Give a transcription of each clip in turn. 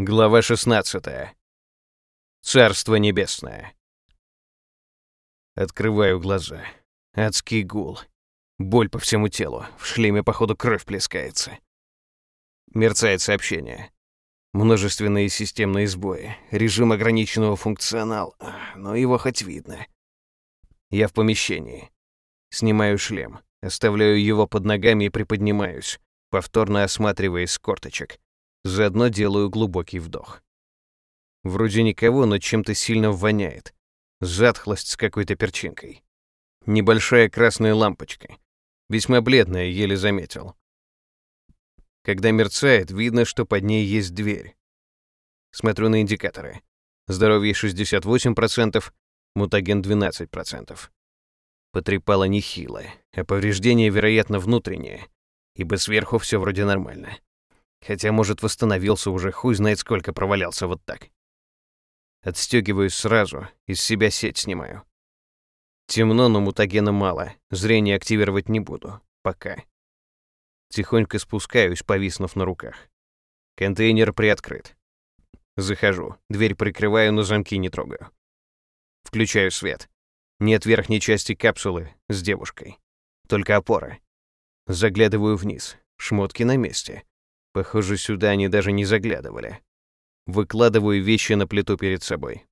Глава 16. Царство небесное. Открываю глаза. Адский гул. Боль по всему телу. В шлеме, походу, кровь плескается. Мерцает сообщение. Множественные системные сбои. Режим ограниченного функционал. Но его хоть видно. Я в помещении. Снимаю шлем. Оставляю его под ногами и приподнимаюсь, повторно осматриваясь с корточек. Заодно делаю глубокий вдох. Вроде никого, но чем-то сильно воняет. Затхлость с какой-то перчинкой. Небольшая красная лампочка. Весьма бледная, еле заметил. Когда мерцает, видно, что под ней есть дверь. Смотрю на индикаторы. Здоровье 68%, мутаген 12%. Потрепало нехило, а повреждение, вероятно, внутреннее, ибо сверху все вроде нормально. Хотя, может, восстановился уже, хуй знает сколько провалялся вот так. Отстегиваюсь сразу, из себя сеть снимаю. Темно, но мутагена мало, зрение активировать не буду. Пока. Тихонько спускаюсь, повиснув на руках. Контейнер приоткрыт. Захожу, дверь прикрываю, но замки не трогаю. Включаю свет. Нет верхней части капсулы с девушкой. Только опора. Заглядываю вниз. Шмотки на месте. Похоже, сюда они даже не заглядывали. Выкладываю вещи на плиту перед собой.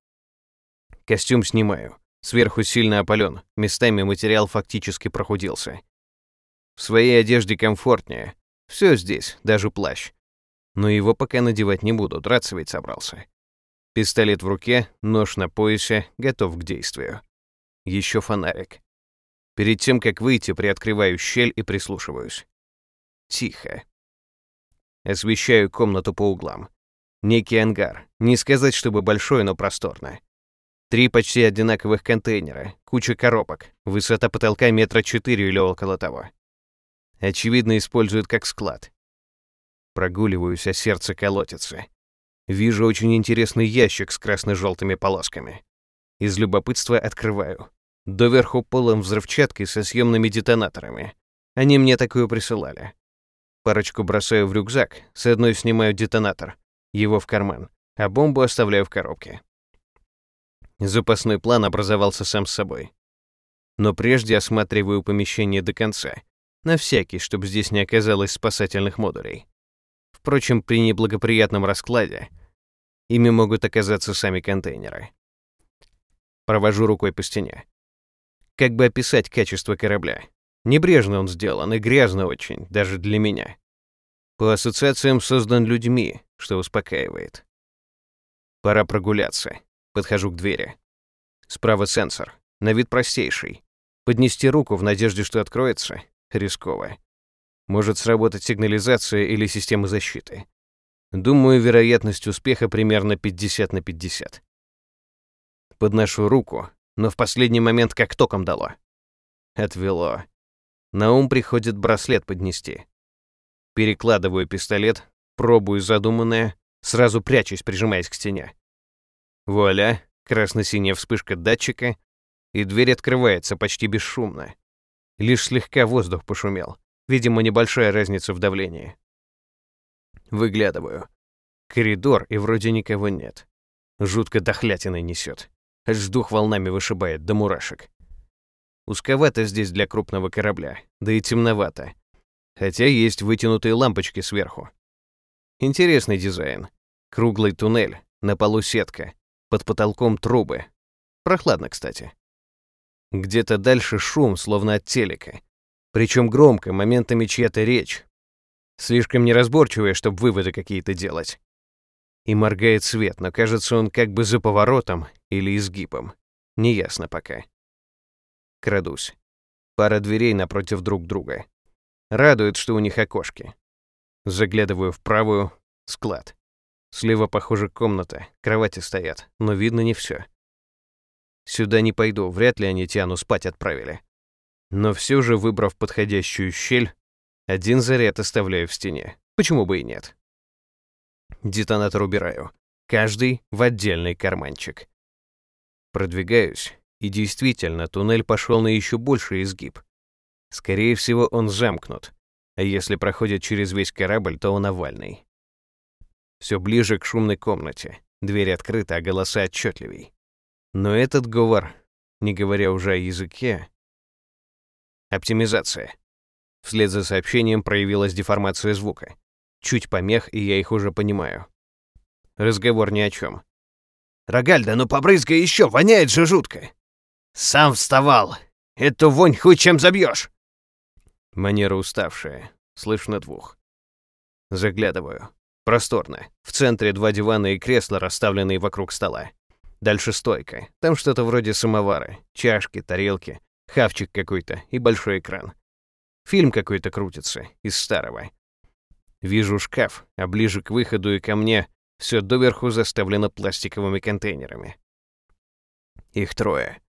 Костюм снимаю. Сверху сильно опален, местами материал фактически прохудился. В своей одежде комфортнее. Все здесь, даже плащ. Но его пока надевать не буду, драться ведь собрался. Пистолет в руке, нож на поясе, готов к действию. Еще фонарик. Перед тем, как выйти, приоткрываю щель и прислушиваюсь. Тихо. Освещаю комнату по углам. Некий ангар. Не сказать, чтобы большой, но просторно. Три почти одинаковых контейнера, куча коробок, высота потолка метра четыре или около того. Очевидно, используют как склад. Прогуливаюсь, а сердце колотится. Вижу очень интересный ящик с красно-желтыми полосками. Из любопытства открываю. Доверху полом взрывчаткой со съемными детонаторами. Они мне такую присылали. Парочку бросаю в рюкзак, с одной снимаю детонатор, его в карман, а бомбу оставляю в коробке. Запасной план образовался сам с собой. Но прежде осматриваю помещение до конца, на всякий, чтобы здесь не оказалось спасательных модулей. Впрочем, при неблагоприятном раскладе ими могут оказаться сами контейнеры. Провожу рукой по стене. Как бы описать качество корабля? Небрежно он сделан и грязно очень, даже для меня. По ассоциациям создан людьми, что успокаивает. Пора прогуляться. Подхожу к двери. Справа сенсор. На вид простейший. Поднести руку в надежде, что откроется, рисково. Может сработать сигнализация или система защиты. Думаю, вероятность успеха примерно 50 на 50. Подношу руку, но в последний момент как током дало. Отвело. На ум приходит браслет поднести. Перекладываю пистолет, пробую задуманное, сразу прячусь, прижимаясь к стене. Вуаля, красно-синяя вспышка датчика, и дверь открывается почти бесшумно. Лишь слегка воздух пошумел. Видимо, небольшая разница в давлении. Выглядываю. Коридор, и вроде никого нет. Жутко дохлятиной несет. Аж дух волнами вышибает до мурашек. Узковато здесь для крупного корабля, да и темновато. Хотя есть вытянутые лампочки сверху. Интересный дизайн. Круглый туннель, на полу сетка, под потолком трубы. Прохладно, кстати. Где-то дальше шум, словно от телека. Причем громко, моментами чья-то речь. Слишком неразборчивая, чтобы выводы какие-то делать. И моргает свет, но кажется, он как бы за поворотом или изгибом. Неясно пока. Крадусь. Пара дверей напротив друг друга. Радует, что у них окошки. Заглядываю в правую — склад. Слева, похоже, комната, кровати стоят, но видно не все. Сюда не пойду, вряд ли они Тиану спать отправили. Но все же, выбрав подходящую щель, один заряд оставляю в стене. Почему бы и нет? Детонатор убираю. Каждый в отдельный карманчик. Продвигаюсь, и действительно, туннель пошел на еще больший изгиб. Скорее всего, он замкнут. А если проходит через весь корабль, то он овальный. Все ближе к шумной комнате. Дверь открыта, а голоса отчетливей. Но этот говор, не говоря уже о языке... Оптимизация. Вслед за сообщением проявилась деформация звука. Чуть помех, и я их уже понимаю. Разговор ни о чем. «Рогальда, ну побрызгай еще, воняет же жутко!» «Сам вставал! Эту вонь хоть чем забьешь!» Манера уставшая, слышно двух. Заглядываю. Просторно. В центре два дивана и кресла, расставленные вокруг стола. Дальше стойка. Там что-то вроде самовара. Чашки, тарелки, хавчик какой-то и большой экран. Фильм какой-то крутится, из старого. Вижу шкаф, а ближе к выходу и ко мне все доверху заставлено пластиковыми контейнерами. Их трое.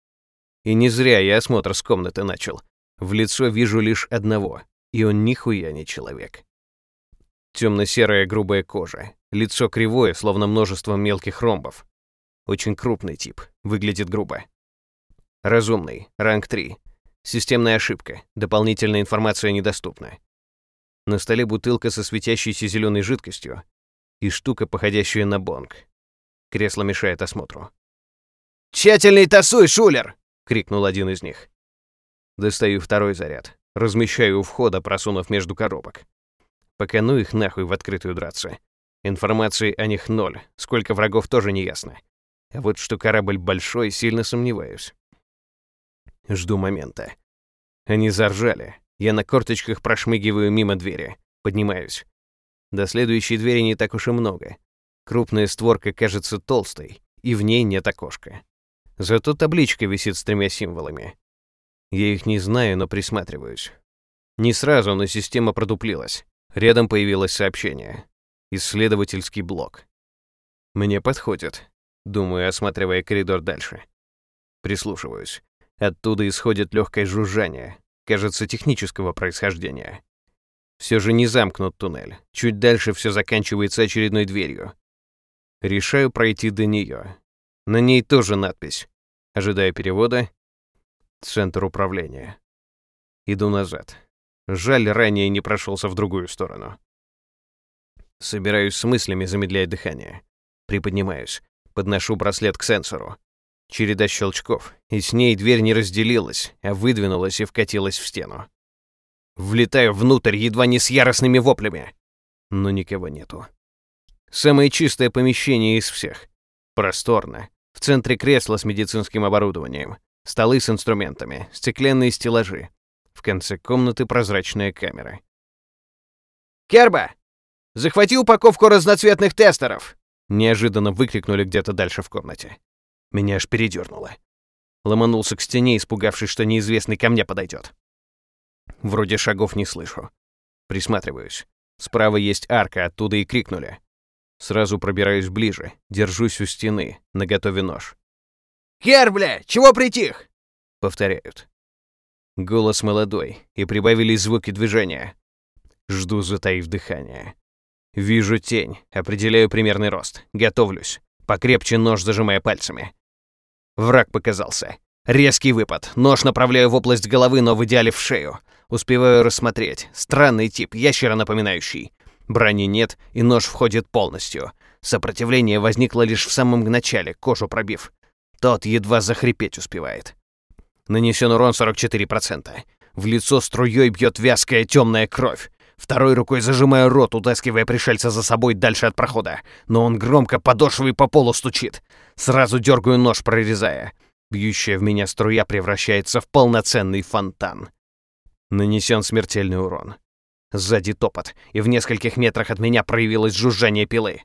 И не зря я осмотр с комнаты начал. В лицо вижу лишь одного, и он нихуя не человек. Темно-серая грубая кожа, лицо кривое, словно множество мелких ромбов. Очень крупный тип, выглядит грубо. Разумный, ранг 3. Системная ошибка, дополнительная информация недоступна. На столе бутылка со светящейся зеленой жидкостью и штука, походящая на бонг. Кресло мешает осмотру. «Тщательный тасуй, шулер!» — крикнул один из них. Достаю второй заряд. Размещаю у входа, просунув между коробок. Пока ну их нахуй в открытую драться. Информации о них ноль, сколько врагов тоже не ясно. А вот что корабль большой, сильно сомневаюсь. Жду момента. Они заржали. Я на корточках прошмыгиваю мимо двери. Поднимаюсь. До следующей двери не так уж и много. Крупная створка кажется толстой, и в ней нет окошка. Зато табличка висит с тремя символами. Я их не знаю, но присматриваюсь. Не сразу, но система продуплилась. Рядом появилось сообщение. Исследовательский блок. Мне подходит. Думаю, осматривая коридор дальше. Прислушиваюсь. Оттуда исходит легкое жужжание, кажется, технического происхождения. Все же не замкнут туннель. Чуть дальше все заканчивается очередной дверью. Решаю пройти до нее. На ней тоже надпись. Ожидая перевода. Центр управления. Иду назад. Жаль, ранее не прошелся в другую сторону. Собираюсь с мыслями, замедляя дыхание. Приподнимаюсь. Подношу браслет к сенсору. Череда щелчков, и с ней дверь не разделилась, а выдвинулась и вкатилась в стену. Влетаю внутрь едва не с яростными воплями. Но никого нету. Самое чистое помещение из всех. Просторно. В центре кресло с медицинским оборудованием. Столы с инструментами, стеклянные стеллажи. В конце комнаты прозрачная камера. «Керба! Захвати упаковку разноцветных тестеров!» Неожиданно выкрикнули где-то дальше в комнате. Меня аж передернуло. Ломанулся к стене, испугавшись, что неизвестный ко мне подойдет. Вроде шагов не слышу. Присматриваюсь. Справа есть арка, оттуда и крикнули. Сразу пробираюсь ближе, держусь у стены, наготове нож. «Хер, бля, чего притих?» Повторяют. Голос молодой, и прибавились звуки движения. Жду, затаив дыхание. Вижу тень, определяю примерный рост, готовлюсь. Покрепче нож зажимая пальцами. Враг показался. Резкий выпад. Нож направляю в область головы, но в идеале в шею. Успеваю рассмотреть. Странный тип, ящера напоминающий. Брони нет, и нож входит полностью. Сопротивление возникло лишь в самом начале, кожу пробив. Тот едва захрипеть успевает. Нанесен урон 44%. В лицо струей бьет вязкая темная кровь. Второй рукой зажимаю рот, утаскивая пришельца за собой дальше от прохода. Но он громко подошвой по полу стучит. Сразу дергаю нож, прорезая. Бьющая в меня струя превращается в полноценный фонтан. Нанесен смертельный урон. Сзади топот, и в нескольких метрах от меня проявилось жужжание пилы.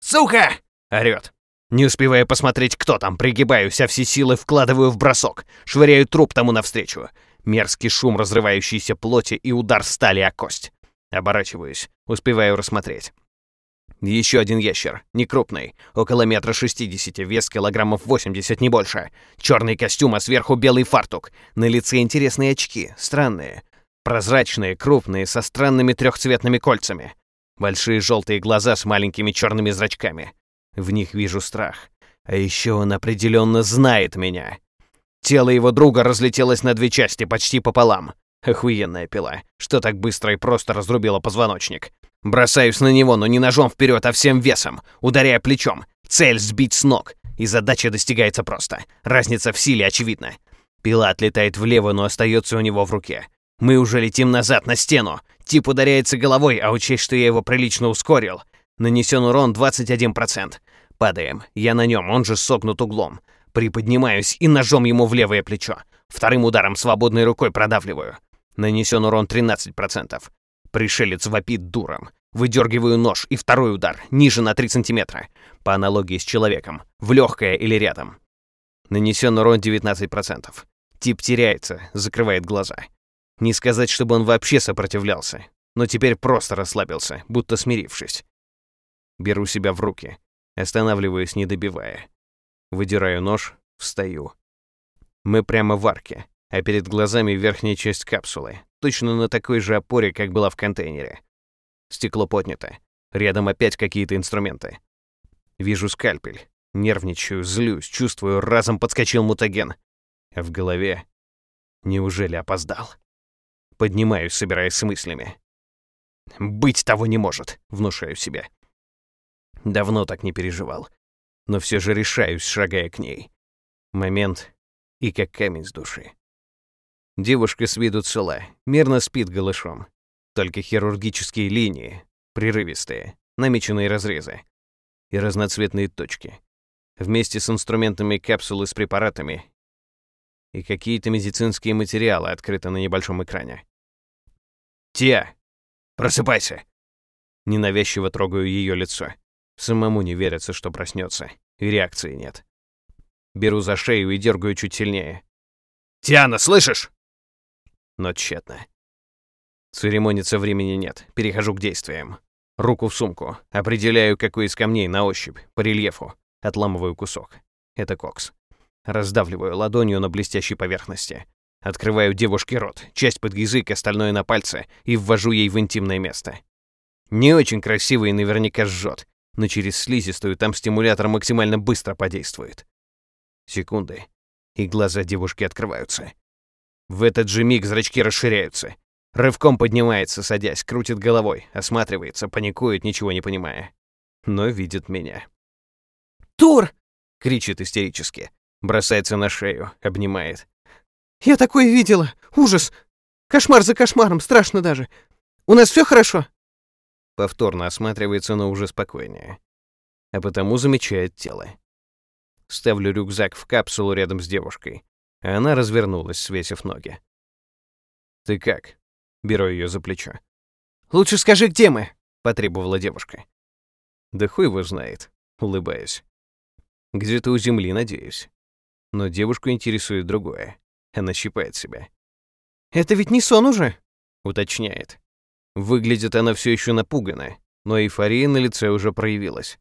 «Сука!» — орёт. Не успевая посмотреть, кто там, пригибаюсь, а все силы вкладываю в бросок. Швыряю труп тому навстречу. Мерзкий шум разрывающейся плоти и удар стали о кость. Оборачиваюсь, успеваю рассмотреть. Еще один ящер, не крупный, около метра шестидесяти, вес килограммов восемьдесят, не больше. Черный костюм, а сверху белый фартук. На лице интересные очки, странные. Прозрачные, крупные, со странными трехцветными кольцами. Большие желтые глаза с маленькими черными зрачками. В них вижу страх. А еще он определенно знает меня. Тело его друга разлетелось на две части, почти пополам. Охуенная пила, что так быстро и просто разрубила позвоночник. Бросаюсь на него, но не ножом вперед, а всем весом, ударяя плечом. Цель сбить с ног. И задача достигается просто. Разница в силе очевидна. Пила отлетает влево, но остается у него в руке. Мы уже летим назад, на стену. Тип ударяется головой, а учесть, что я его прилично ускорил. Нанесен урон 21%. Падаем. Я на нем, он же согнут углом. Приподнимаюсь и ножом ему в левое плечо. Вторым ударом свободной рукой продавливаю. Нанесен урон 13%. Пришелец вопит дуром. Выдергиваю нож и второй удар, ниже на 3 сантиметра. По аналогии с человеком. В легкое или рядом. Нанесен урон 19%. Тип теряется, закрывает глаза. Не сказать, чтобы он вообще сопротивлялся, но теперь просто расслабился, будто смирившись. Беру себя в руки, останавливаюсь, не добивая. Выдираю нож, встаю. Мы прямо в арке, а перед глазами верхняя часть капсулы, точно на такой же опоре, как была в контейнере. Стекло поднято. Рядом опять какие-то инструменты. Вижу скальпель. Нервничаю, злюсь, чувствую, разом подскочил мутаген. А в голове... Неужели опоздал? Поднимаюсь, собираясь с мыслями. «Быть того не может», — внушаю себе. Давно так не переживал. Но все же решаюсь, шагая к ней. Момент, и как камень с души. Девушка с виду цела, мирно спит голышом. Только хирургические линии, прерывистые, намеченные разрезы и разноцветные точки. Вместе с инструментами капсулы с препаратами и какие-то медицинские материалы открыты на небольшом экране. «Тия! Просыпайся!» Ненавязчиво трогаю ее лицо. Самому не верится, что проснется, и реакции нет. Беру за шею и дергаю чуть сильнее. «Тиана, слышишь?» Но тщетно. Церемониться времени нет, перехожу к действиям. Руку в сумку, определяю, какой из камней на ощупь, по рельефу, отламываю кусок. Это кокс. Раздавливаю ладонью на блестящей поверхности. Открываю девушке рот, часть под язык, остальное на пальце, и ввожу ей в интимное место. Не очень красиво и наверняка жжет, но через слизистую там стимулятор максимально быстро подействует. Секунды, и глаза девушки открываются. В этот же миг зрачки расширяются. Рывком поднимается, садясь, крутит головой, осматривается, паникует, ничего не понимая. Но видит меня. «Тур!» — кричит истерически. Бросается на шею, обнимает. «Я такое видела! Ужас! Кошмар за кошмаром, страшно даже! У нас все хорошо?» Повторно осматривается, но уже спокойнее. А потому замечает тело. Ставлю рюкзак в капсулу рядом с девушкой. А она развернулась, свесив ноги. «Ты как?» Беру ее за плечо. «Лучше скажи, где мы?» — потребовала девушка. «Да хуй его знает», — улыбаясь. «Где-то у земли, надеюсь». Но девушку интересует другое. Она щипает себя. «Это ведь не сон уже?» — уточняет. Выглядит она все еще напуганная, но эйфория на лице уже проявилась.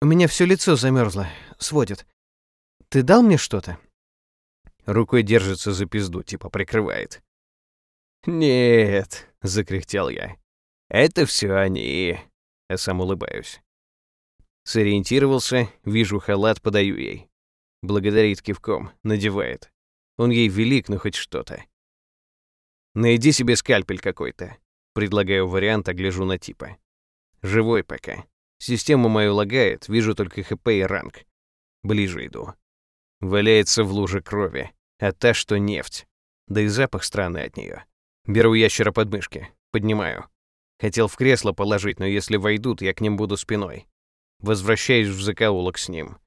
«У меня все лицо замерзло, сводит. Ты дал мне что-то?» Рукой держится за пизду, типа прикрывает. «Нет», — закряхтел я. «Это все они», — я сам улыбаюсь. Сориентировался, вижу халат, подаю ей. Благодарит кивком, надевает. Он ей велик, но хоть что-то. Найди себе скальпель какой-то. Предлагаю вариант, а гляжу на типа. Живой пока. Система мою лагает, вижу только ХП и ранг. Ближе иду. Валяется в луже крови, а та, что нефть. Да и запах странный от нее. Беру ящера под мышки, поднимаю. Хотел в кресло положить, но если войдут, я к ним буду спиной. Возвращаюсь в закоулок с ним.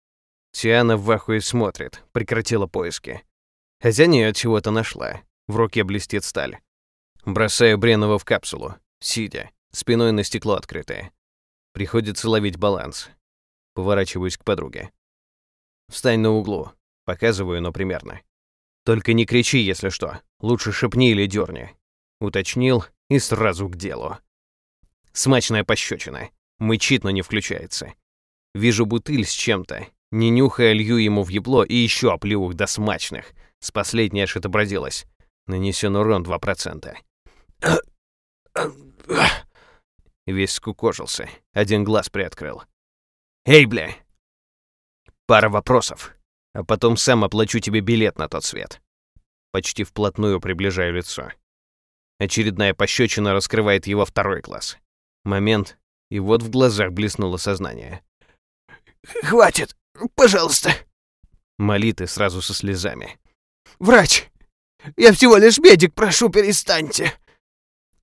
Тиана в ахуе смотрит, прекратила поиски. Хотя не от чего-то нашла. В руке блестит сталь. Бросаю Бренова в капсулу, сидя, спиной на стекло открытое. Приходится ловить баланс. Поворачиваюсь к подруге. Встань на углу. Показываю, но примерно. Только не кричи, если что. Лучше шепни или дерни. Уточнил и сразу к делу. Смачная пощечина. Мычит, но не включается. Вижу бутыль с чем-то. Не нюхая, лью ему в ебло и еще оплюх до смачных. С последней аж отобразилось. Нанесен урон 2%. Весь скукожился. Один глаз приоткрыл. «Эй, бля!» «Пара вопросов, а потом сам оплачу тебе билет на тот свет». Почти вплотную приближаю лицо. Очередная пощечина раскрывает его второй глаз. Момент, и вот в глазах блеснуло сознание. «Хватит! Пожалуйста!» Молит и сразу со слезами. «Врач! Я всего лишь медик, прошу, перестаньте!»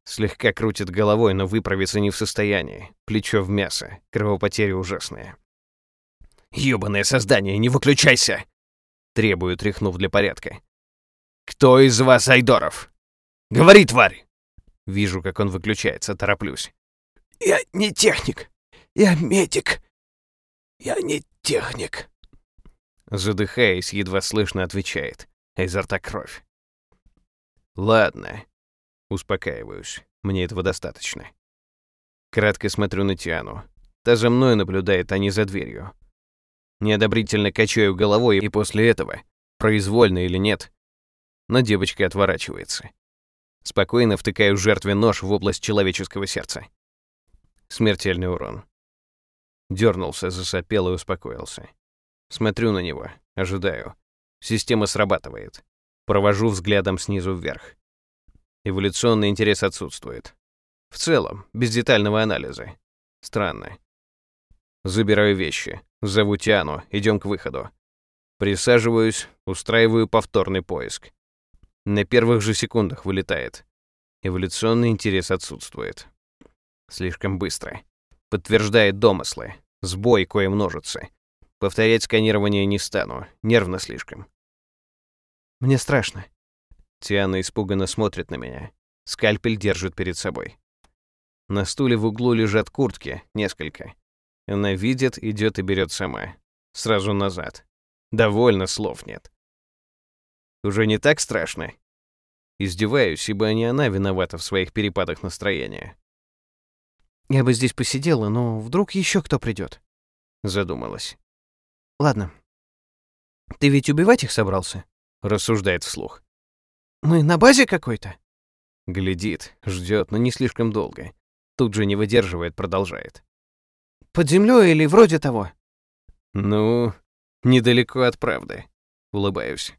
Слегка крутит головой, но выправиться не в состоянии. Плечо в мясо. Кровопотери ужасные. «Ёбаное создание, не выключайся!» Требую, тряхнув для порядка. «Кто из вас Айдоров? Говори, тварь!» Вижу, как он выключается, тороплюсь. «Я не техник. Я медик. Я не техник». Задыхаясь, едва слышно отвечает, а изо рта кровь. «Ладно». Успокаиваюсь. Мне этого достаточно. Кратко смотрю на Тиану. Та за мной наблюдает, а не за дверью. Неодобрительно качаю головой, и после этого, произвольно или нет, но девочка отворачивается. Спокойно втыкаю жертве нож в область человеческого сердца. Смертельный урон. Дернулся, засопел и успокоился. Смотрю на него, ожидаю. Система срабатывает. Провожу взглядом снизу вверх. Эволюционный интерес отсутствует. В целом, без детального анализа. Странно. Забираю вещи. Зову Тиану, идем к выходу. Присаживаюсь, устраиваю повторный поиск. На первых же секундах вылетает. Эволюционный интерес отсутствует. Слишком быстро. Подтверждает домыслы. Сбой кое множится. Повторять сканирование не стану. Нервно слишком. Мне страшно. Тиана испуганно смотрит на меня. Скальпель держит перед собой. На стуле в углу лежат куртки, несколько. Она видит, идет и берет сама. Сразу назад. Довольно слов нет. Уже не так страшно. Издеваюсь, ибо не она виновата в своих перепадах настроения. Я бы здесь посидела, но вдруг еще кто придет. Задумалась. Ладно. Ты ведь убивать их собрался? Рассуждает вслух. Мы на базе какой-то? Глядит, ждет, но не слишком долго. Тут же не выдерживает, продолжает. Под землей или вроде того? Ну, недалеко от правды. Улыбаюсь.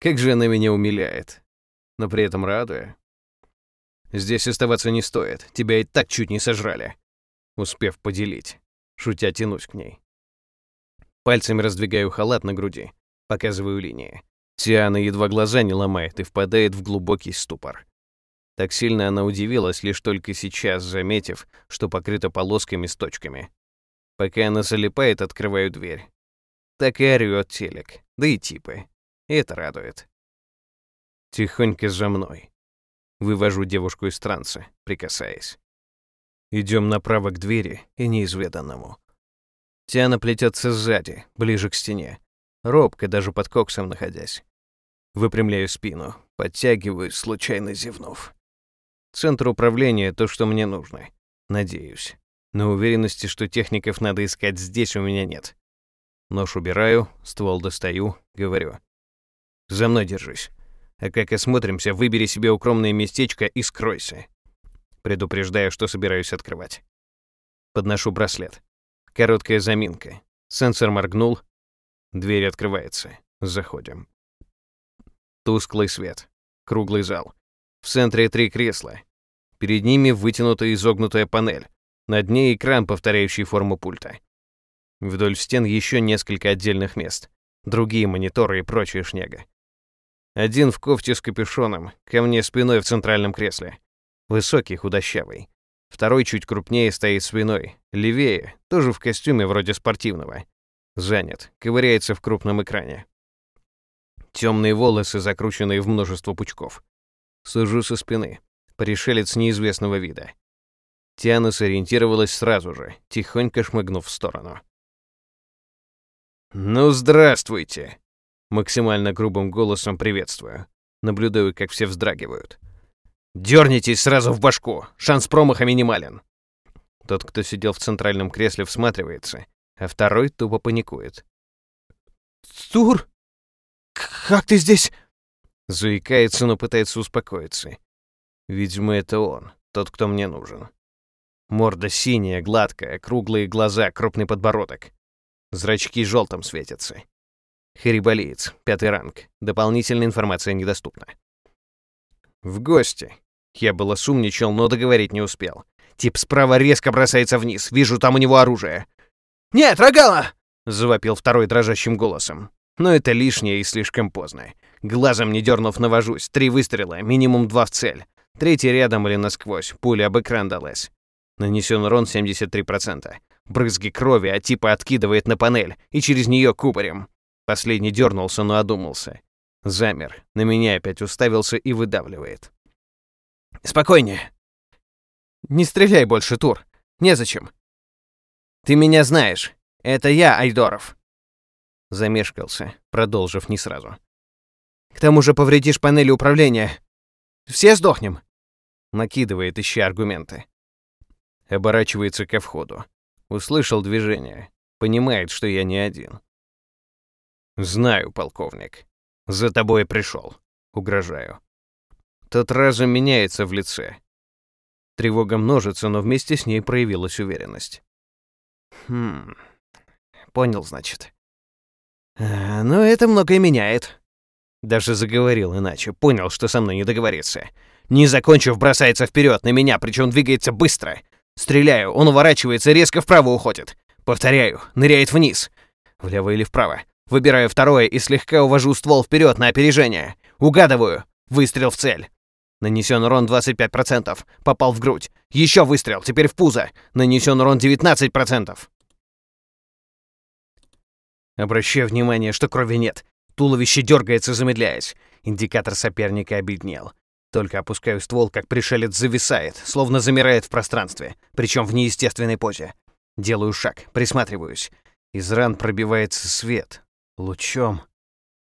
Как же она меня умиляет. Но при этом радуя. Здесь оставаться не стоит. Тебя и так чуть не сожрали. Успев поделить. Шутя тянусь к ней. Пальцами раздвигаю халат на груди. Показываю линии. Тиана едва глаза не ломает и впадает в глубокий ступор. Так сильно она удивилась, лишь только сейчас, заметив, что покрыта полосками с точками. Пока она залипает, открываю дверь. Так и орёт телек, да и типы. И это радует. Тихонько за мной. Вывожу девушку из транса, прикасаясь. Идем направо к двери и неизведанному. Тиана плетется сзади, ближе к стене. Робко, даже под коксом находясь. Выпрямляю спину, подтягиваюсь, случайно зевнув. Центр управления — то, что мне нужно. Надеюсь. Но уверенности, что техников надо искать здесь, у меня нет. Нож убираю, ствол достаю, говорю. «За мной держись. А как осмотримся, выбери себе укромное местечко и скройся. Предупреждаю, что собираюсь открывать. Подношу браслет. Короткая заминка. Сенсор моргнул. Дверь открывается. Заходим. Тусклый свет. Круглый зал. В центре три кресла. Перед ними вытянутая изогнутая панель. Над ней экран, повторяющий форму пульта. Вдоль стен еще несколько отдельных мест. Другие мониторы и прочая шняга. Один в кофте с капюшоном, ко мне спиной в центральном кресле. Высокий, худощавый. Второй чуть крупнее стоит спиной, левее, тоже в костюме вроде спортивного. Занят, ковыряется в крупном экране. Темные волосы, закрученные в множество пучков. Сужу со спины. Пришелец неизвестного вида. Тиана сориентировалась сразу же, тихонько шмыгнув в сторону. «Ну, здравствуйте!» Максимально грубым голосом приветствую. Наблюдаю, как все вздрагивают. Дернитесь сразу в башку. Шанс промаха минимален. Тот, кто сидел в центральном кресле, всматривается, а второй тупо паникует. «Тур? Как ты здесь?» Заикается, но пытается успокоиться. Видимо, это он, тот, кто мне нужен. Морда синяя, гладкая, круглые глаза, крупный подбородок. Зрачки желтым светятся. Хариболиец, пятый ранг. Дополнительная информация недоступна. В гости. Я было сумничал, но договорить не успел. Тип справа резко бросается вниз. Вижу там у него оружие. «Нет, Рогала!» — завопил второй дрожащим голосом. Но это лишнее и слишком поздно. Глазом не дернув, навожусь. Три выстрела, минимум два в цель. Третий рядом или насквозь. Пуля об экран далась. Нанесен урон 73%. Брызги крови, а типа откидывает на панель, и через нее кубарем. Последний дернулся, но одумался. Замер, на меня опять уставился и выдавливает. «Спокойнее. Не стреляй больше, Тур. Незачем. Ты меня знаешь. Это я, Айдоров». Замешкался, продолжив не сразу. «К тому же повредишь панели управления. Все сдохнем». Накидывает, ища аргументы. Оборачивается ко входу. Услышал движение. Понимает, что я не один. «Знаю, полковник. За тобой пришел. Угрожаю». Тот разум меняется в лице. Тревога множится, но вместе с ней проявилась уверенность. «Хм... Понял, значит. А, ну, это многое меняет». Даже заговорил иначе, понял, что со мной не договориться. Не закончив, бросается вперед на меня, причем двигается быстро. Стреляю, он уворачивается, резко вправо уходит. Повторяю, ныряет вниз. Влево или вправо. Выбираю второе и слегка увожу ствол вперед на опережение. Угадываю. Выстрел в цель. Нанесен урон 25%. Попал в грудь. Еще выстрел, теперь в пузо. Нанесен урон 19%. Обращаю внимание, что крови нет. Туловище дергается, замедляясь. Индикатор соперника обеднел. Только опускаю ствол, как пришелец зависает, словно замирает в пространстве, причем в неестественной позе. Делаю шаг, присматриваюсь. Из ран пробивается свет. Лучом.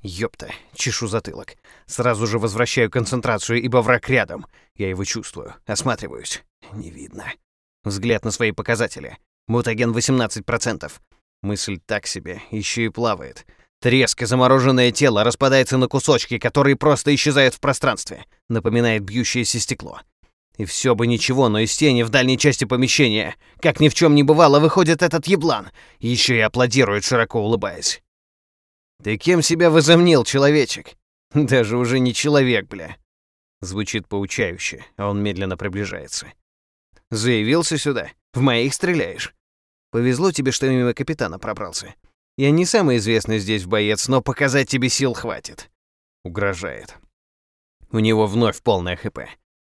Ёпта, чешу затылок. Сразу же возвращаю концентрацию, ибо враг рядом. Я его чувствую. Осматриваюсь. Не видно. Взгляд на свои показатели. Мутаген 18%. Мысль так себе, еще и плавает. Треск замороженное тело распадается на кусочки, которые просто исчезают в пространстве. Напоминает бьющееся стекло. И все бы ничего, но из тени в дальней части помещения, как ни в чем не бывало, выходит этот еблан. Еще и аплодирует, широко улыбаясь. «Ты кем себя возомнил, человечек?» «Даже уже не человек, бля». Звучит поучающе, а он медленно приближается. «Заявился сюда? В моих стреляешь? Повезло тебе, что мимо капитана пробрался. Я не самый известный здесь боец, но показать тебе сил хватит. Угрожает. У него вновь полное ХП.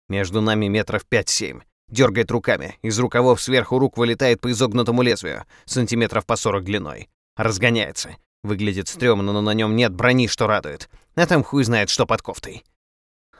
Между нами метров 5-7. Дергает руками. Из рукавов сверху рук вылетает по изогнутому лезвию, сантиметров по 40 длиной. Разгоняется. Выглядит стрёмно, но на нем нет брони, что радует. А там хуй знает, что под кофтой.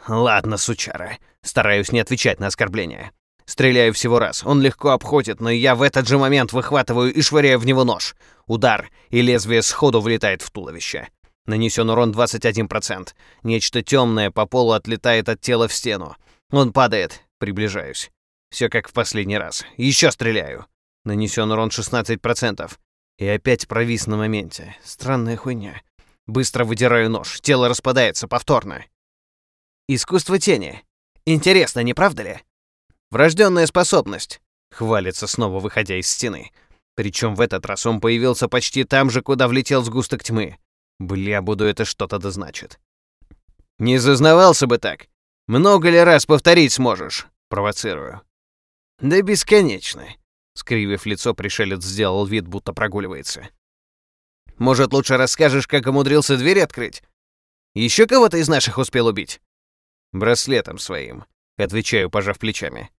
Ладно, сучара. Стараюсь не отвечать на оскорбления. Стреляю всего раз. Он легко обходит, но я в этот же момент выхватываю и швыряю в него нож. Удар, и лезвие сходу влетает в туловище. Нанесен урон 21%. Нечто темное по полу отлетает от тела в стену. Он падает. Приближаюсь. Все как в последний раз. Еще стреляю. Нанесен урон 16%. И опять провис на моменте. Странная хуйня. Быстро выдираю нож. Тело распадается повторно. Искусство тени. Интересно, не правда ли? Врожденная способность. Хвалится снова, выходя из стены. Причем в этот раз он появился почти там же, куда влетел сгусток тьмы. Бля, буду это что-то да значит. Не зазнавался бы так. Много ли раз повторить сможешь? Провоцирую. Да бесконечно. Скривив лицо, пришелец сделал вид, будто прогуливается. Может, лучше расскажешь, как умудрился дверь открыть? Еще кого-то из наших успел убить? Браслетом своим. Отвечаю, пожав плечами.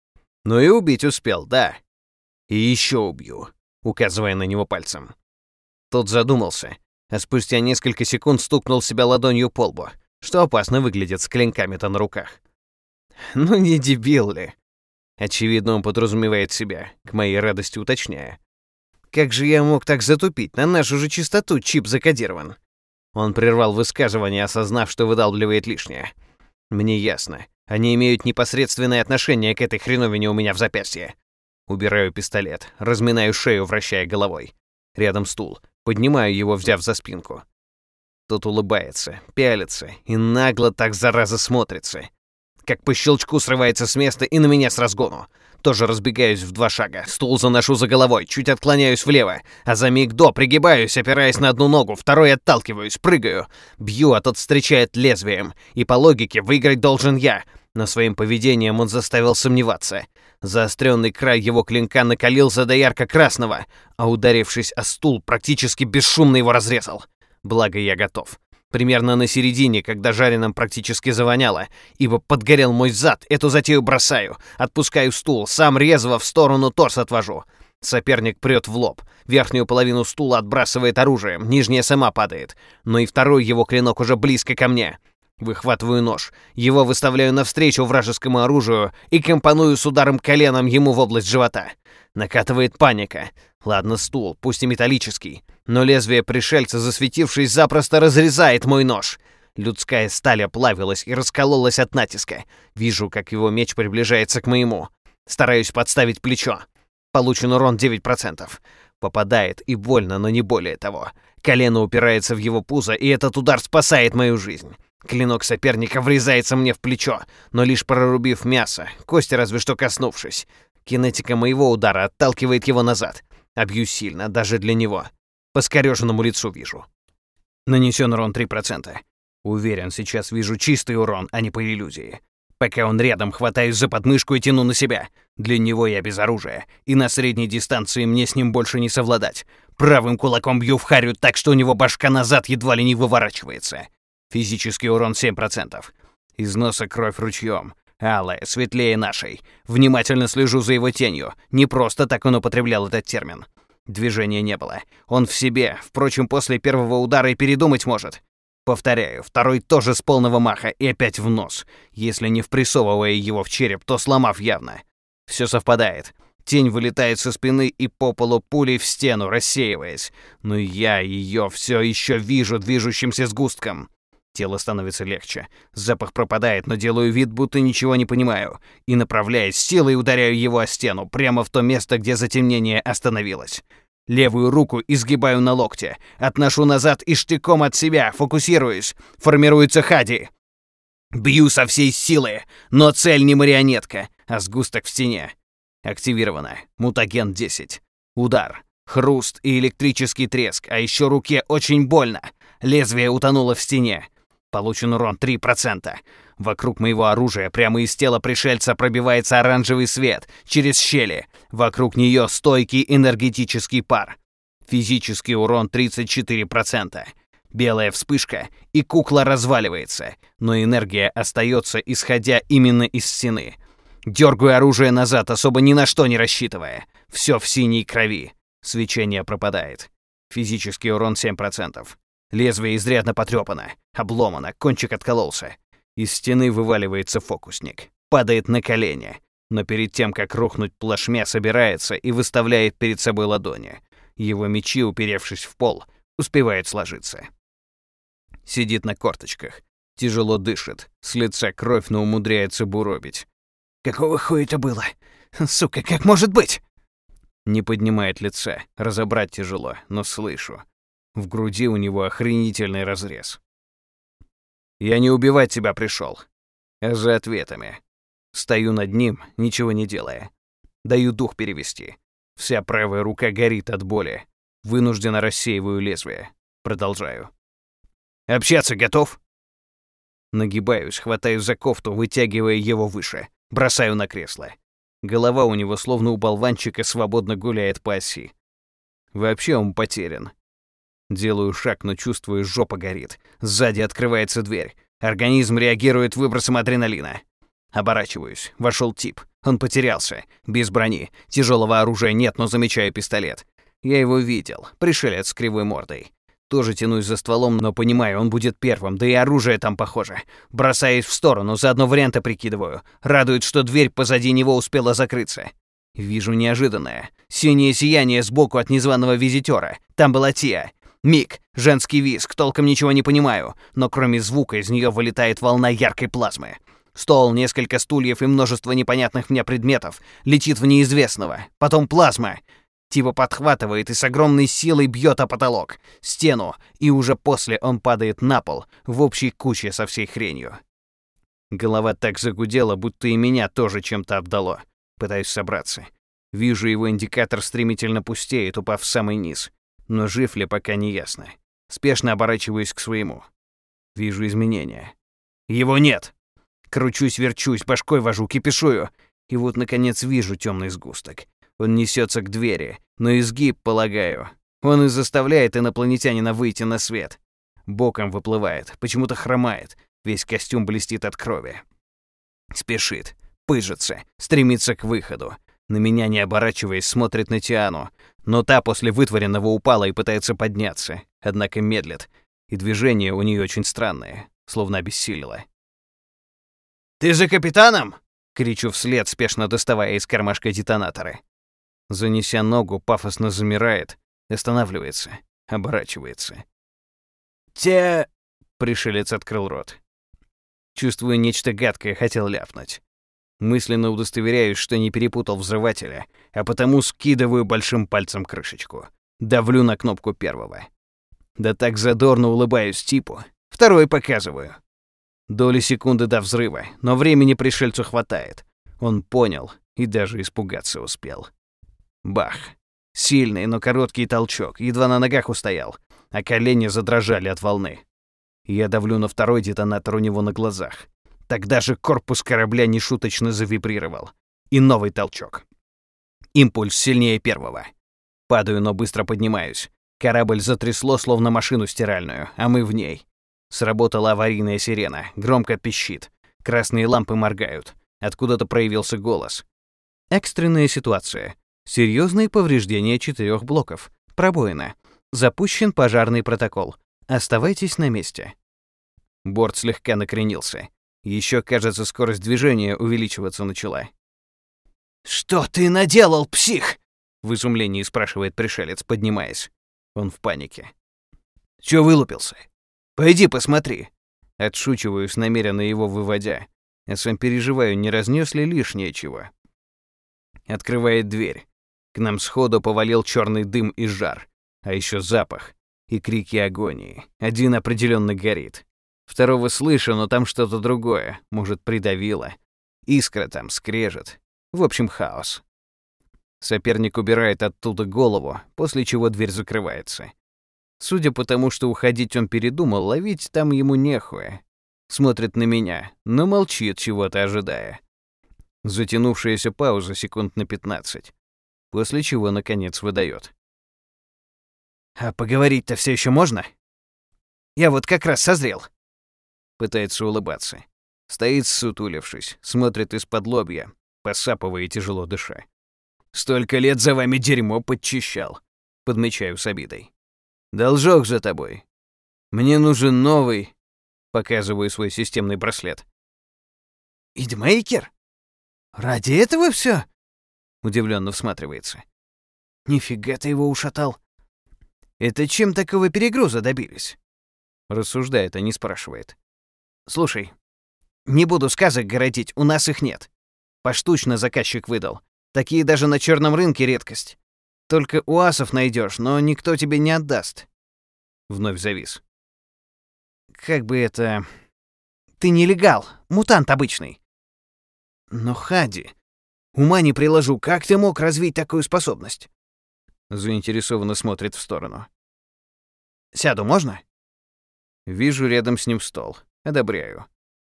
Ну и убить успел, да. И еще убью, указывая на него пальцем. Тот задумался, а спустя несколько секунд стукнул себя ладонью по лбу, что опасно выглядит с клинками-то на руках. Ну не дебил ли? Очевидно, он подразумевает себя, к моей радости уточняя. Как же я мог так затупить? На нашу же чистоту чип закодирован. Он прервал высказывание, осознав, что выдалбливает лишнее. Мне ясно. Они имеют непосредственное отношение к этой хреновине у меня в запястье. Убираю пистолет, разминаю шею, вращая головой. Рядом стул. Поднимаю его, взяв за спинку. Тот улыбается, пялится и нагло так зараза смотрится. Как по щелчку срывается с места и на меня с разгону. Тоже разбегаюсь в два шага. Стул заношу за головой, чуть отклоняюсь влево. А за миг до пригибаюсь, опираясь на одну ногу, второй отталкиваюсь, прыгаю. Бью, а тот встречает лезвием. И по логике выиграть должен я. Но своим поведением он заставил сомневаться. Заостренный край его клинка накалился до ярко-красного, а ударившись о стул, практически бесшумно его разрезал. Благо я готов. Примерно на середине, когда жареным практически завоняло, ибо подгорел мой зад, эту затею бросаю, отпускаю стул, сам резво в сторону торс отвожу. Соперник прет в лоб. Верхнюю половину стула отбрасывает оружием, нижняя сама падает. Но и второй его клинок уже близко ко мне. Выхватываю нож. Его выставляю навстречу вражескому оружию и компоную с ударом коленом ему в область живота. Накатывает паника. Ладно, стул, пусть и металлический, но лезвие пришельца, засветившись, запросто разрезает мой нож. Людская сталь оплавилась и раскололась от натиска. Вижу, как его меч приближается к моему. Стараюсь подставить плечо. Получен урон 9%. Попадает и больно, но не более того. Колено упирается в его пузо, и этот удар спасает мою жизнь. Клинок соперника врезается мне в плечо, но лишь прорубив мясо, кости разве что коснувшись. Кинетика моего удара отталкивает его назад. Обью сильно, даже для него. По скорёженному лицу вижу. Нанесен урон 3%. Уверен, сейчас вижу чистый урон, а не по иллюзии. Пока он рядом, хватаюсь за подмышку и тяну на себя. Для него я без оружия, и на средней дистанции мне с ним больше не совладать. Правым кулаком бью в харю так, что у него башка назад едва ли не выворачивается. Физический урон 7%. Из носа кровь ручьем. Алая, светлее нашей. Внимательно слежу за его тенью. Не просто так он употреблял этот термин. Движения не было. Он в себе. Впрочем, после первого удара и передумать может. Повторяю, второй тоже с полного маха и опять в нос. Если не впрессовывая его в череп, то сломав явно. Все совпадает. Тень вылетает со спины и по полу пулей в стену, рассеиваясь. Но я ее все еще вижу движущимся сгустком. Тело становится легче. Запах пропадает, но делаю вид, будто ничего не понимаю. И, направляясь силой, ударяю его о стену, прямо в то место, где затемнение остановилось. Левую руку изгибаю на локте. Отношу назад и штыком от себя, фокусируюсь. Формируется хади. Бью со всей силы, но цель не марионетка, а сгусток в стене. Активировано. Мутаген 10. Удар. Хруст и электрический треск, а еще руке очень больно. Лезвие утонуло в стене. Получен урон 3%. Вокруг моего оружия прямо из тела пришельца пробивается оранжевый свет через щели. Вокруг нее стойкий энергетический пар. Физический урон 34%. Белая вспышка, и кукла разваливается, но энергия остается, исходя именно из стены. Дергаю оружие назад, особо ни на что не рассчитывая. Все в синей крови. Свечение пропадает. Физический урон 7%. Лезвие изрядно потрепано, обломано, кончик откололся. Из стены вываливается фокусник. Падает на колени. Но перед тем, как рухнуть плашмя, собирается и выставляет перед собой ладони. Его мечи, уперевшись в пол, успевают сложиться. Сидит на корточках. Тяжело дышит. С лица кровь, но умудряется буробить. «Какого хуя это было? Сука, как может быть?» Не поднимает лица. Разобрать тяжело, но слышу. В груди у него охренительный разрез. «Я не убивать тебя пришел, а за ответами. Стою над ним, ничего не делая. Даю дух перевести. Вся правая рука горит от боли. Вынужденно рассеиваю лезвие. Продолжаю. «Общаться готов?» Нагибаюсь, хватаю за кофту, вытягивая его выше. Бросаю на кресло. Голова у него, словно у болванчика, свободно гуляет по оси. Вообще он потерян. Делаю шаг, но чувствую, жопа горит. Сзади открывается дверь. Организм реагирует выбросом адреналина. Оборачиваюсь. Вошел тип. Он потерялся. Без брони. Тяжелого оружия нет, но замечаю пистолет. Я его видел. Пришелец с кривой мордой. Тоже тянусь за стволом, но понимаю, он будет первым, да и оружие там похоже. Бросаюсь в сторону, заодно варианты прикидываю. Радует, что дверь позади него успела закрыться. Вижу неожиданное. Синее сияние сбоку от незваного визитера. Там была Тия. Миг, женский визг, толком ничего не понимаю, но кроме звука из нее вылетает волна яркой плазмы. Стол, несколько стульев и множество непонятных мне предметов летит в неизвестного. Потом плазма. Типа подхватывает и с огромной силой бьет о потолок, стену, и уже после он падает на пол в общей куче со всей хренью. Голова так загудела, будто и меня тоже чем-то обдало. Пытаюсь собраться. Вижу его индикатор стремительно пустеет, упав в самый низ. Но жив ли, пока не ясно. Спешно оборачиваюсь к своему. Вижу изменения. Его нет. Кручусь-верчусь, башкой вожу, кипишую. И вот, наконец, вижу темный сгусток. Он несется к двери, но изгиб, полагаю. Он и заставляет инопланетянина выйти на свет. Боком выплывает, почему-то хромает. Весь костюм блестит от крови. Спешит, пыжится, стремится к выходу. На меня, не оборачиваясь, смотрит на Тиану. Но та после вытворенного упала и пытается подняться, однако медлит. И движение у нее очень странное, словно обессилило. «Ты за капитаном?» — кричу вслед, спешно доставая из кармашка детонаторы. Занеся ногу, пафосно замирает, останавливается, оборачивается. «Те...» — пришелец открыл рот. Чувствую нечто гадкое, хотел ляпнуть. Мысленно удостоверяюсь, что не перепутал взрывателя, а потому скидываю большим пальцем крышечку. Давлю на кнопку первого. Да так задорно улыбаюсь типу. Второй показываю. Доли секунды до взрыва, но времени пришельцу хватает. Он понял и даже испугаться успел. Бах. Сильный, но короткий толчок, едва на ногах устоял, а колени задрожали от волны. Я давлю на второй детонатор у него на глазах. Тогда же корпус корабля нешуточно завибрировал. И новый толчок. Импульс сильнее первого. Падаю, но быстро поднимаюсь. Корабль затрясло, словно машину стиральную, а мы в ней. Сработала аварийная сирена, громко пищит. Красные лампы моргают. Откуда-то проявился голос. Экстренная ситуация. Серьезные повреждения четырех блоков. Пробоина. Запущен пожарный протокол. Оставайтесь на месте. Борт слегка накренился. Еще, кажется, скорость движения увеличиваться начала. «Что ты наделал, псих?» — в изумлении спрашивает пришелец, поднимаясь. Он в панике. «Чё вылупился? Пойди посмотри». Отшучиваюсь, намеренно его выводя. Я сам переживаю, не разнес ли лишнее чего. Открывает дверь. К нам сходу повалил черный дым и жар, а еще запах и крики агонии. Один определенно горит. Второго слышу, но там что-то другое, может, придавило. Искра там скрежет. В общем, хаос. Соперник убирает оттуда голову, после чего дверь закрывается. Судя по тому, что уходить он передумал, ловить там ему нехуя. Смотрит на меня, но молчит, чего-то ожидая. Затянувшаяся пауза секунд на 15, после чего, наконец, выдает. «А поговорить-то все еще можно? Я вот как раз созрел». Пытается улыбаться. Стоит, сутулившись, смотрит из-под лобья, посапывая и тяжело дыша. «Столько лет за вами дерьмо подчищал», — подмечаю с обидой. «Должок за тобой. Мне нужен новый...» — показываю свой системный браслет. «Идмейкер? Ради этого все? удивленно всматривается. «Нифига ты его ушатал. Это чем такого перегруза добились?» Рассуждает, а не спрашивает. «Слушай, не буду сказок городить, у нас их нет. Поштучно заказчик выдал. Такие даже на черном рынке редкость. Только у асов найдешь, но никто тебе не отдаст». Вновь завис. «Как бы это... Ты нелегал, мутант обычный». «Но, Хади, ума не приложу, как ты мог развить такую способность?» Заинтересованно смотрит в сторону. «Сяду можно?» Вижу рядом с ним стол. Одобряю.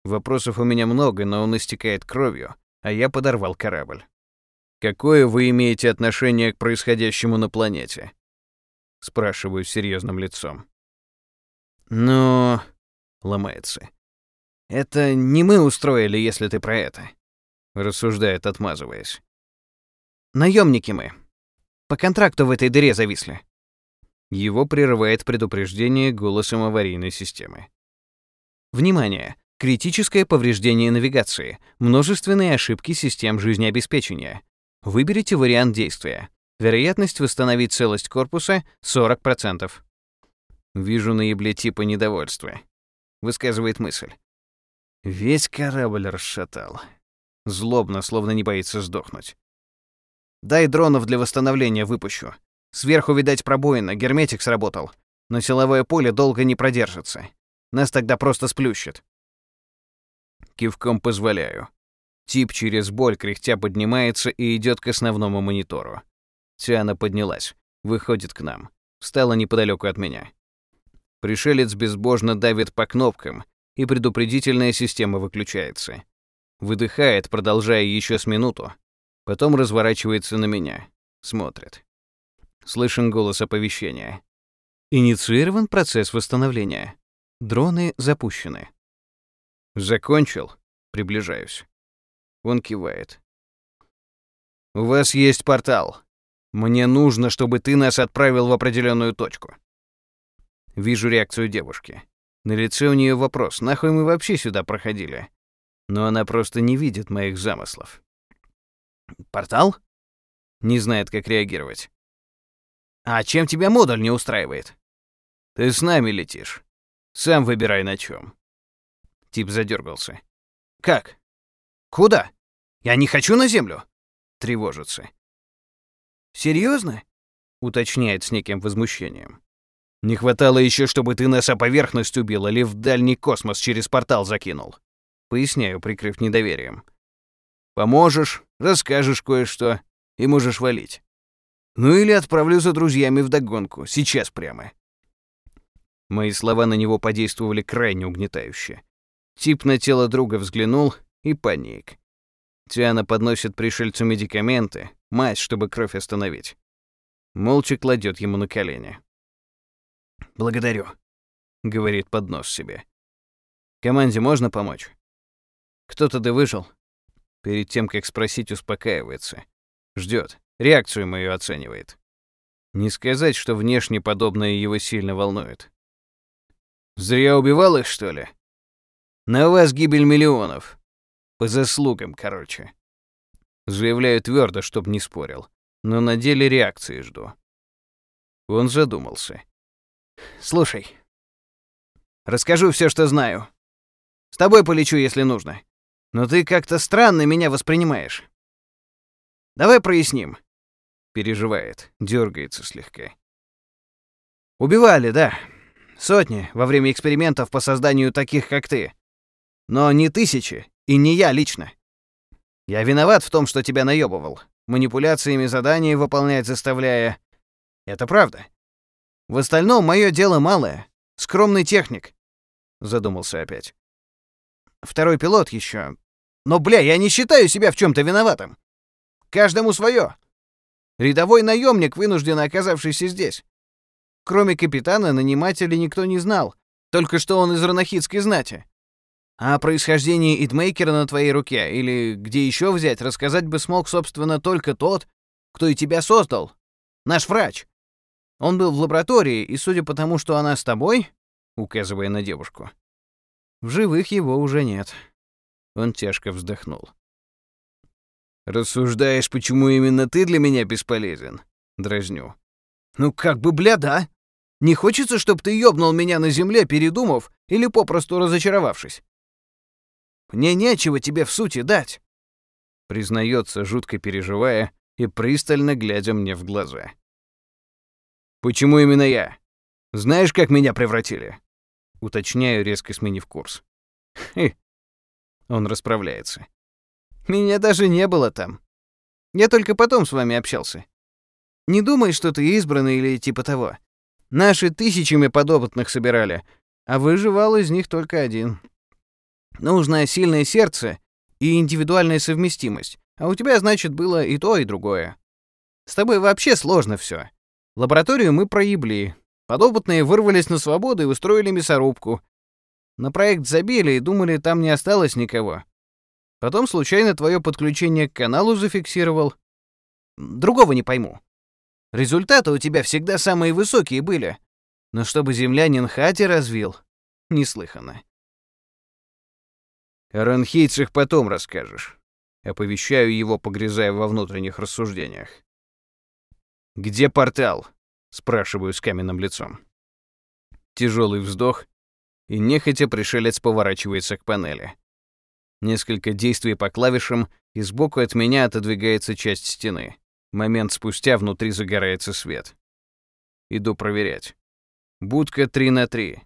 Вопросов у меня много, но он истекает кровью, а я подорвал корабль. «Какое вы имеете отношение к происходящему на планете?» Спрашиваю серьезным лицом. «Ну...» — ломается. «Это не мы устроили, если ты про это», — рассуждает, отмазываясь. Наемники мы. По контракту в этой дыре зависли». Его прерывает предупреждение голосом аварийной системы. Внимание! Критическое повреждение навигации. Множественные ошибки систем жизнеобеспечения. Выберите вариант действия. Вероятность восстановить целость корпуса 40%. Вижу на ебле типа недовольства. Высказывает мысль. Весь корабль расшатал. Злобно, словно не боится сдохнуть. Дай дронов для восстановления выпущу. Сверху, видать, пробоина, герметик сработал. Но силовое поле долго не продержится. Нас тогда просто сплющит. Кивком позволяю. Тип через боль кряхтя поднимается и идет к основному монитору. Тиана поднялась, выходит к нам, встала неподалеку от меня. Пришелец безбожно давит по кнопкам, и предупредительная система выключается. Выдыхает, продолжая еще с минуту, потом разворачивается на меня, смотрит. Слышен голос оповещения. Инициирован процесс восстановления. Дроны запущены. Закончил. Приближаюсь. Он кивает. У вас есть портал. Мне нужно, чтобы ты нас отправил в определенную точку. Вижу реакцию девушки. На лице у нее вопрос, нахуй мы вообще сюда проходили? Но она просто не видит моих замыслов. Портал? Не знает, как реагировать. А чем тебя модуль не устраивает? Ты с нами летишь. Сам выбирай на чем. Тип задергался. Как? Куда? Я не хочу на землю. Тревожится. Серьезно? Уточняет с неким возмущением. Не хватало еще, чтобы ты нас о поверхность убил или в дальний космос через портал закинул. Поясняю, прикрыв недоверием. Поможешь, расскажешь кое-что и можешь валить. Ну или отправлю за друзьями в догонку, сейчас прямо. Мои слова на него подействовали крайне угнетающе. Тип на тело друга взглянул и паник. Тиана подносит пришельцу медикаменты, мазь, чтобы кровь остановить. Молча кладет ему на колени. «Благодарю», — говорит под нос себе. «Команде можно помочь?» «Кто-то да выжил?» Перед тем, как спросить, успокаивается. Ждет, реакцию мою оценивает. Не сказать, что внешне подобное его сильно волнует. Зря убивал их, что ли? На вас гибель миллионов. По заслугам, короче. Заявляю твердо, чтоб не спорил. Но на деле реакции жду. Он задумался. Слушай. Расскажу все, что знаю. С тобой полечу, если нужно. Но ты как-то странно меня воспринимаешь. Давай проясним. Переживает, дергается слегка. Убивали, да. Сотни во время экспериментов по созданию таких, как ты. Но не тысячи, и не я лично. Я виноват в том, что тебя наебывал, манипуляциями задания выполнять заставляя. Это правда. В остальном мое дело малое. Скромный техник. Задумался опять. Второй пилот еще. Но, бля, я не считаю себя в чем то виноватым. Каждому свое. Рядовой наемник, вынужденно оказавшийся здесь. Кроме капитана, нанимателя никто не знал, только что он из ранахитской знати. А о происхождении Идмейкера на твоей руке, или где еще взять, рассказать бы смог, собственно, только тот, кто и тебя создал. Наш врач. Он был в лаборатории, и судя по тому, что она с тобой, указывая на девушку, в живых его уже нет. Он тяжко вздохнул. «Рассуждаешь, почему именно ты для меня бесполезен?» Дразню. «Ну как бы, бля, да. Не хочется, чтобы ты ёбнул меня на земле, передумав или попросту разочаровавшись. Мне нечего тебе в сути дать», — признается, жутко переживая и пристально глядя мне в глаза. «Почему именно я? Знаешь, как меня превратили?» Уточняю, резко сменив курс. «Хы». Он расправляется. «Меня даже не было там. Я только потом с вами общался. Не думай, что ты избранный или типа того. Наши тысячами подопытных собирали, а выживал из них только один. Нужно сильное сердце и индивидуальная совместимость, а у тебя, значит, было и то, и другое. С тобой вообще сложно все. Лабораторию мы проебли. Подопытные вырвались на свободу и устроили мясорубку. На проект забили и думали, там не осталось никого. Потом случайно твое подключение к каналу зафиксировал. Другого не пойму. Результаты у тебя всегда самые высокие были. Но чтобы землянин хати развил, неслыханно. О ранхейцах потом расскажешь. Оповещаю его, погрязая во внутренних рассуждениях. «Где портал?» — спрашиваю с каменным лицом. Тяжелый вздох, и нехотя пришелец поворачивается к панели. Несколько действий по клавишам, и сбоку от меня отодвигается часть стены. Момент спустя внутри загорается свет. Иду проверять. Будка 3 на 3.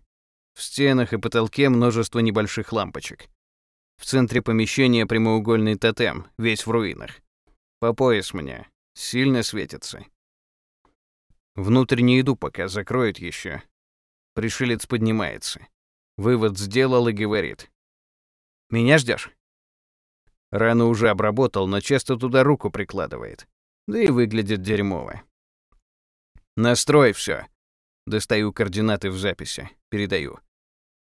В стенах и потолке множество небольших лампочек. В центре помещения прямоугольный тотем, весь в руинах. По пояс мне. Сильно светится. Внутрь не иду пока, закроют еще. Пришелец поднимается. Вывод сделал и говорит. «Меня ждешь? Рану уже обработал, но часто туда руку прикладывает. Да и выглядит дерьмово. «Настрой все. Достаю координаты в записи. Передаю.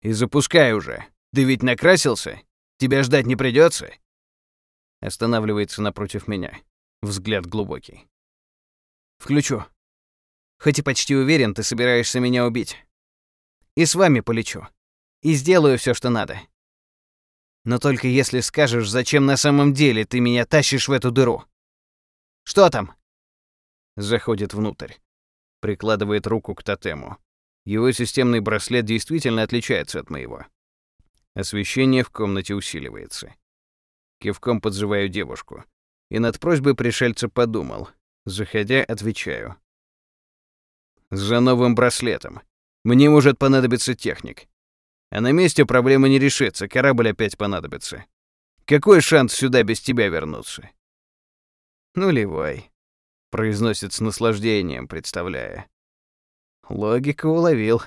«И запускай уже. Ты ведь накрасился? Тебя ждать не придется? Останавливается напротив меня. Взгляд глубокий. «Включу. Хоть и почти уверен, ты собираешься меня убить. И с вами полечу. И сделаю все, что надо. Но только если скажешь, зачем на самом деле ты меня тащишь в эту дыру. Что там?» Заходит внутрь. Прикладывает руку к тотему. Его системный браслет действительно отличается от моего. Освещение в комнате усиливается. Кивком подзываю девушку. И над просьбой пришельца подумал. Заходя, отвечаю. «За новым браслетом. Мне может понадобиться техник. А на месте проблема не решится, корабль опять понадобится. Какой шанс сюда без тебя вернуться?» «Нулевой», — произносит с наслаждением, представляя. Логика уловил.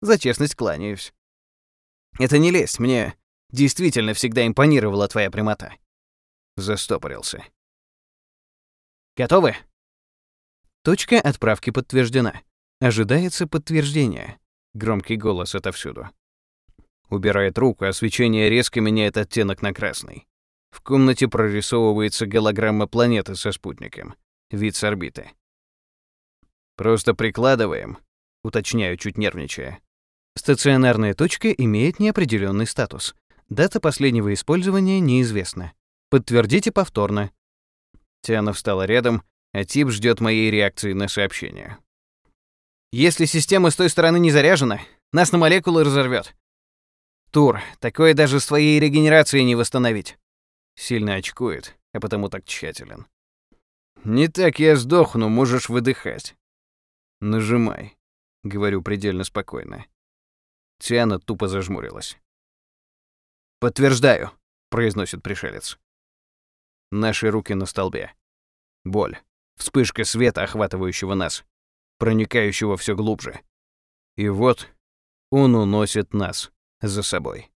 За честность кланяюсь. Это не лезть, мне действительно всегда импонировала твоя прямота. Застопорился. Готовы? Точка отправки подтверждена. Ожидается подтверждение. Громкий голос отовсюду. Убирает руку, а свечение резко меняет оттенок на красный. В комнате прорисовывается голограмма планеты со спутником. Вид с орбиты. Просто прикладываем, уточняю, чуть нервничая. Стационарная точка имеет неопределенный статус. Дата последнего использования неизвестна. Подтвердите повторно. Тиана встала рядом, а тип ждет моей реакции на сообщение. Если система с той стороны не заряжена, нас на молекулы разорвет. Тур, такое даже с твоей регенерацией не восстановить. Сильно очкует, а потому так тщателен. Не так я сдохну, можешь выдыхать. Нажимай говорю предельно спокойно. Тиана тупо зажмурилась. «Подтверждаю», — произносит пришелец. Наши руки на столбе. Боль. Вспышка света, охватывающего нас, проникающего все глубже. И вот он уносит нас за собой.